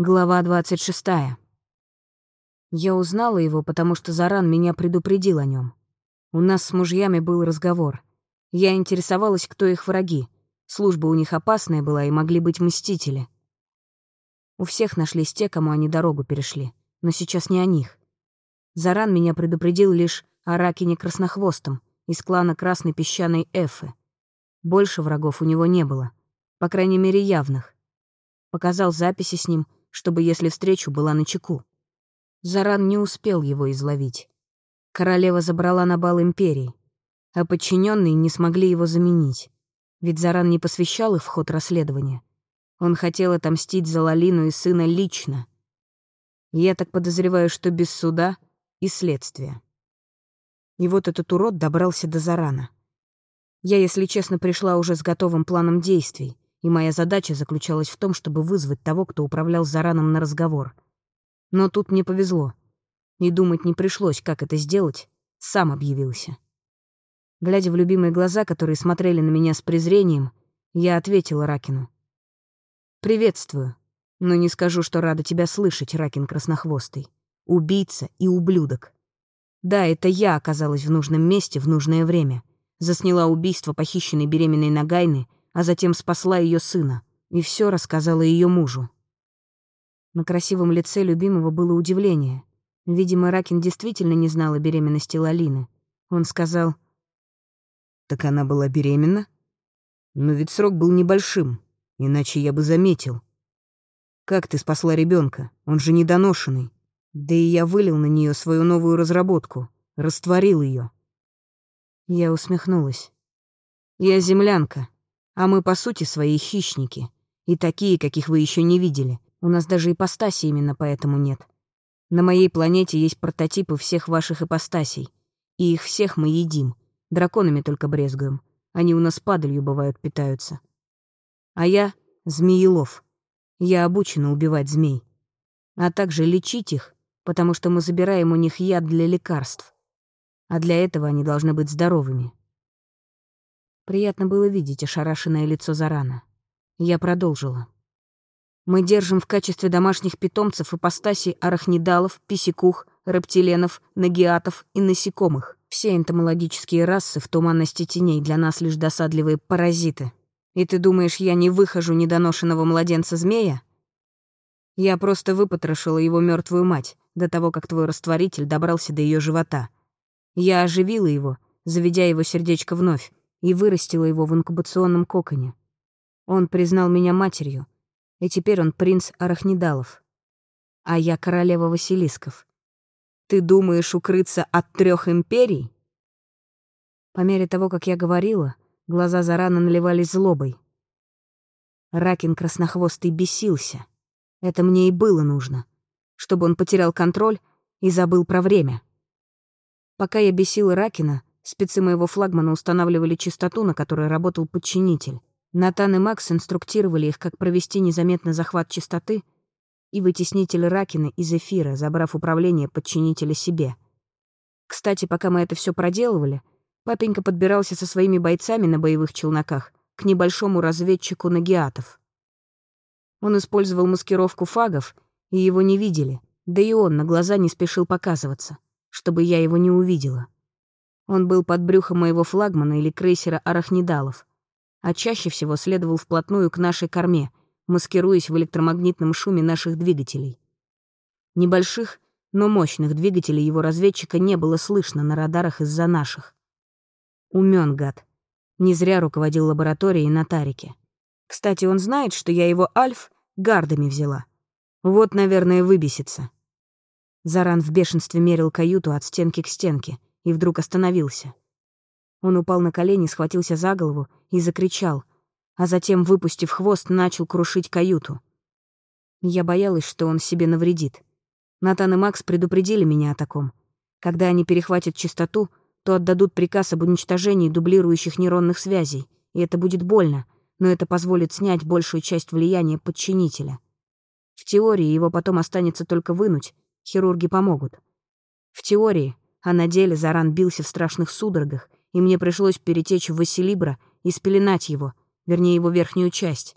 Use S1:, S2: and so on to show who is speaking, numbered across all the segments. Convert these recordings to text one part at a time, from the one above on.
S1: Глава 26. Я узнала его, потому что Заран меня предупредил о нем. У нас с мужьями был разговор. Я интересовалась, кто их враги. Служба у них опасная была, и могли быть мстители. У всех нашлись те, кому они дорогу перешли, но сейчас не о них. Заран меня предупредил лишь о Ракине Краснохвостом из клана Красной Песчаной Эфы. Больше врагов у него не было, по крайней мере явных. Показал записи с ним — чтобы, если встречу, была на чеку. Заран не успел его изловить. Королева забрала на бал империи, а подчиненные не смогли его заменить. Ведь Заран не посвящал их в ход расследования. Он хотел отомстить за Лалину и сына лично. Я так подозреваю, что без суда и следствия. И вот этот урод добрался до Зарана. Я, если честно, пришла уже с готовым планом действий, и моя задача заключалась в том, чтобы вызвать того, кто управлял Зараном на разговор. Но тут мне повезло. И думать не пришлось, как это сделать, сам объявился. Глядя в любимые глаза, которые смотрели на меня с презрением, я ответила Ракину. «Приветствую, но не скажу, что рада тебя слышать, Ракин Краснохвостый. Убийца и ублюдок. Да, это я оказалась в нужном месте в нужное время. Засняла убийство похищенной беременной Нагайны — а затем спасла ее сына и все рассказала ее мужу. На красивом лице любимого было удивление. Видимо, Ракин действительно не знал о беременности Лалины. Он сказал... «Так она была беременна? Но ведь срок был небольшим, иначе я бы заметил. Как ты спасла ребенка? Он же недоношенный. Да и я вылил на нее свою новую разработку, растворил ее. Я усмехнулась. Я землянка, а мы, по сути, свои хищники. И такие, каких вы еще не видели. У нас даже ипостаси именно поэтому нет. На моей планете есть прототипы всех ваших ипостасей. И их всех мы едим. Драконами только брезгуем. Они у нас падалью, бывают, питаются. А я — змеелов. Я обучена убивать змей. А также лечить их, потому что мы забираем у них яд для лекарств. А для этого они должны быть здоровыми. Приятно было видеть ошарашенное лицо Зарана. Я продолжила. Мы держим в качестве домашних питомцев ипостаси арахнидалов, писекух, рептиленов, нагиатов и насекомых. Все энтомологические расы в туманности теней для нас лишь досадливые паразиты. И ты думаешь, я не выхожу недоношенного младенца-змея? Я просто выпотрошила его мертвую мать до того, как твой растворитель добрался до ее живота. Я оживила его, заведя его сердечко вновь, и вырастила его в инкубационном коконе. Он признал меня матерью, и теперь он принц Арахнидалов. А я королева Василисков. Ты думаешь укрыться от трех империй? По мере того, как я говорила, глаза Зарана наливались злобой. Ракин краснохвостый бесился. Это мне и было нужно, чтобы он потерял контроль и забыл про время. Пока я бесила Ракина, Спецы моего флагмана устанавливали частоту, на которой работал подчинитель. Натан и Макс инструктировали их, как провести незаметно захват частоты и вытеснитель Ракина из эфира, забрав управление подчинителя себе. Кстати, пока мы это все проделывали, папенька подбирался со своими бойцами на боевых челноках к небольшому разведчику нагиатов. Он использовал маскировку фагов, и его не видели, да и он на глаза не спешил показываться, чтобы я его не увидела. Он был под брюхом моего флагмана или крейсера «Арахнидалов», а чаще всего следовал вплотную к нашей корме, маскируясь в электромагнитном шуме наших двигателей. Небольших, но мощных двигателей его разведчика не было слышно на радарах из-за наших. Умён, гад. Не зря руководил лабораторией на Тарике. Кстати, он знает, что я его Альф гардами взяла. Вот, наверное, выбесится. Заран в бешенстве мерил каюту от стенки к стенке — и вдруг остановился. Он упал на колени, схватился за голову и закричал, а затем, выпустив хвост, начал крушить каюту. Я боялась, что он себе навредит. Натан и Макс предупредили меня о таком. Когда они перехватят частоту, то отдадут приказ об уничтожении дублирующих нейронных связей, и это будет больно, но это позволит снять большую часть влияния подчинителя. В теории его потом останется только вынуть, хирурги помогут. В теории а на деле Заран бился в страшных судорогах, и мне пришлось перетечь в Василибра и спеленать его, вернее, его верхнюю часть.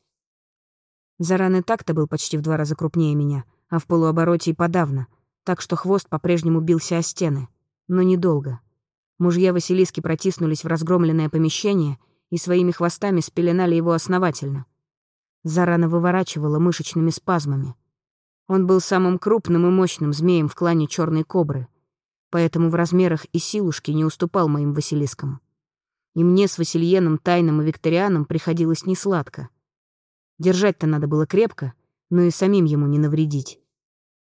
S1: Заран и так-то был почти в два раза крупнее меня, а в полуобороте и подавно, так что хвост по-прежнему бился о стены. Но недолго. Мужья Василиски протиснулись в разгромленное помещение и своими хвостами спеленали его основательно. Зарана выворачивала мышечными спазмами. Он был самым крупным и мощным змеем в клане Черной Кобры, поэтому в размерах и силушке не уступал моим Василискам. И мне с Васильеном, Тайным и Викторианом приходилось несладко. Держать-то надо было крепко, но и самим ему не навредить.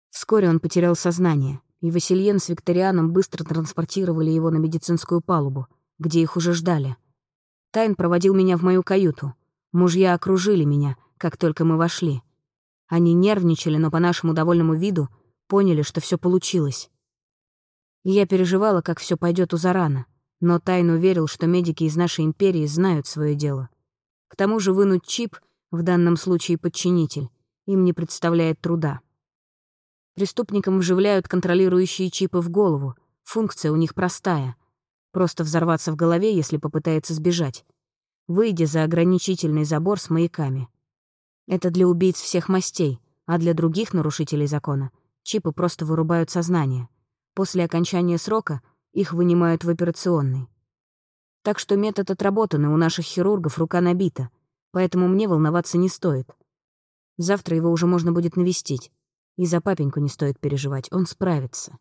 S1: Вскоре он потерял сознание, и Васильен с Викторианом быстро транспортировали его на медицинскую палубу, где их уже ждали. Тайн проводил меня в мою каюту. Мужья окружили меня, как только мы вошли. Они нервничали, но по нашему довольному виду поняли, что все получилось. И я переживала, как все пойдет у Зарана, но Тайн уверил, что медики из нашей империи знают свое дело. К тому же вынуть чип, в данном случае подчинитель, им не представляет труда. Преступникам вживляют контролирующие чипы в голову. Функция у них простая. Просто взорваться в голове, если попытается сбежать. Выйдя за ограничительный забор с маяками. Это для убийц всех мастей, а для других нарушителей закона чипы просто вырубают сознание. После окончания срока их вынимают в операционный. Так что метод отработанный, у наших хирургов рука набита, поэтому мне волноваться не стоит. Завтра его уже можно будет навестить. И за папеньку не стоит переживать, он справится.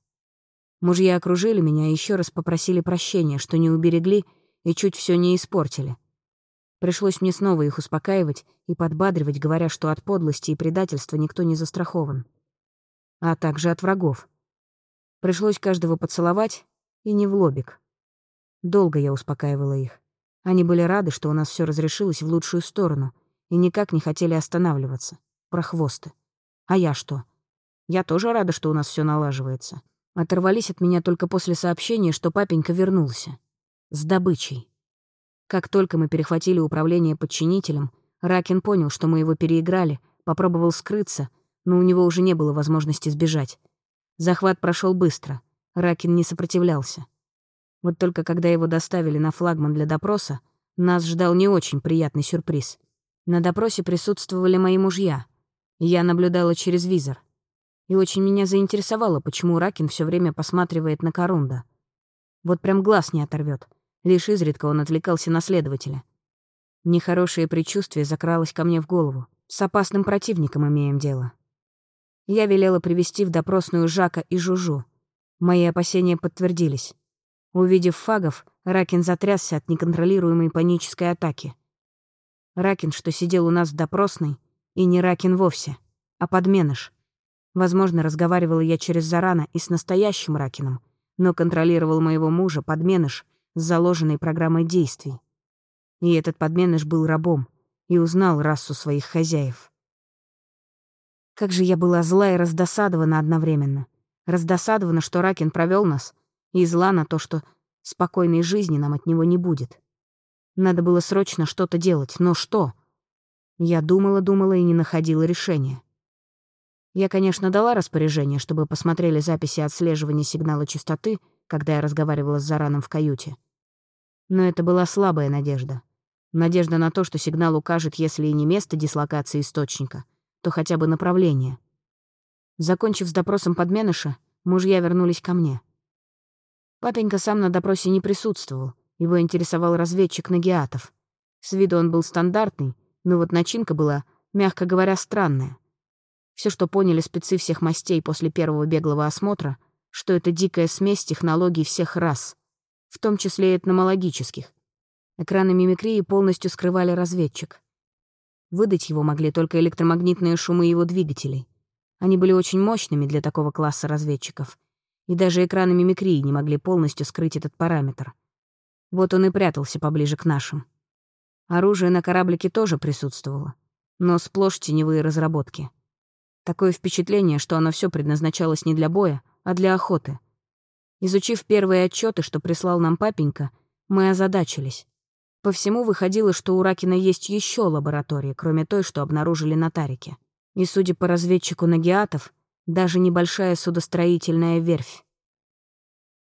S1: Мужья окружили меня и еще раз попросили прощения, что не уберегли и чуть все не испортили. Пришлось мне снова их успокаивать и подбадривать, говоря, что от подлости и предательства никто не застрахован. А также от врагов. Пришлось каждого поцеловать, и не в лобик. Долго я успокаивала их. Они были рады, что у нас все разрешилось в лучшую сторону, и никак не хотели останавливаться. Прохвосты. А я что? Я тоже рада, что у нас все налаживается. Оторвались от меня только после сообщения, что папенька вернулся. С добычей. Как только мы перехватили управление подчинителем, Ракин понял, что мы его переиграли, попробовал скрыться, но у него уже не было возможности сбежать. Захват прошел быстро. Ракин не сопротивлялся. Вот только когда его доставили на флагман для допроса, нас ждал не очень приятный сюрприз. На допросе присутствовали мои мужья. Я наблюдала через визор и очень меня заинтересовало, почему Ракин все время посматривает на Корунда. Вот прям глаз не оторвет. Лишь изредка он отвлекался на следователя. Нехорошее предчувствие закралось ко мне в голову. С опасным противником имеем дело. Я велела привести в допросную Жака и Жужу. Мои опасения подтвердились. Увидев фагов, Ракин затрясся от неконтролируемой панической атаки. Ракин, что сидел у нас в допросной, и не Ракин вовсе, а подменыш — Возможно, разговаривала я через Зарана и с настоящим Ракином, но контролировал моего мужа подменыш с заложенной программой действий. И этот подменыш был рабом и узнал расу своих хозяев. Как же я была зла и раздосадована одновременно. Раздосадована, что Ракин провел нас, и зла на то, что спокойной жизни нам от него не будет. Надо было срочно что-то делать, но что? Я думала-думала и не находила решения. Я, конечно, дала распоряжение, чтобы посмотрели записи отслеживания сигнала частоты, когда я разговаривала с Зараном в каюте. Но это была слабая надежда. Надежда на то, что сигнал укажет, если и не место дислокации источника, то хотя бы направление. Закончив с допросом подменыша, мужья вернулись ко мне. Папенька сам на допросе не присутствовал, его интересовал разведчик Нагиатов. С виду он был стандартный, но вот начинка была, мягко говоря, странная. Все, что поняли спецы всех мастей после первого беглого осмотра, что это дикая смесь технологий всех рас, в том числе и этномологических. Экраны мимикрии полностью скрывали разведчик. Выдать его могли только электромагнитные шумы его двигателей. Они были очень мощными для такого класса разведчиков. И даже экраны мимикрии не могли полностью скрыть этот параметр. Вот он и прятался поближе к нашим. Оружие на кораблике тоже присутствовало, но сплошь теневые разработки — Такое впечатление, что оно все предназначалось не для боя, а для охоты. Изучив первые отчеты, что прислал нам папенька, мы озадачились. По всему выходило, что у Ракина есть еще лаборатории, кроме той, что обнаружили на Тарике. И, судя по разведчику Нагиатов, даже небольшая судостроительная верфь.